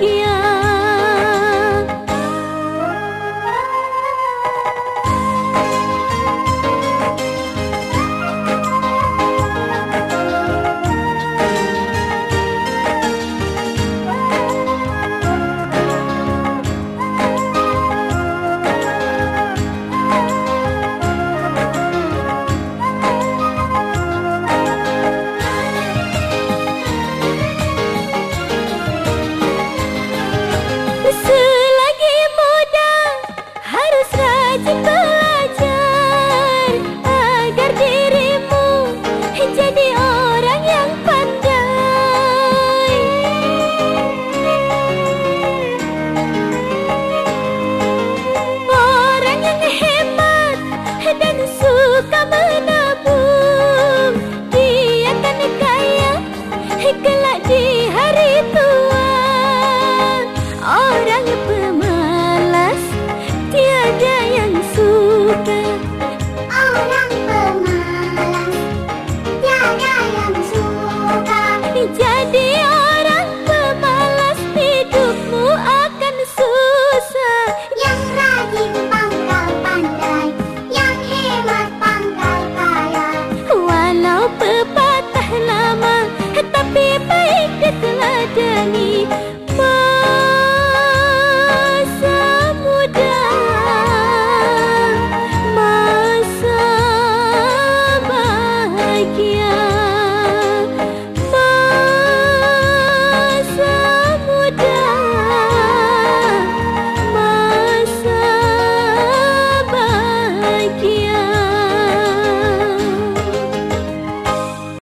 Yeah.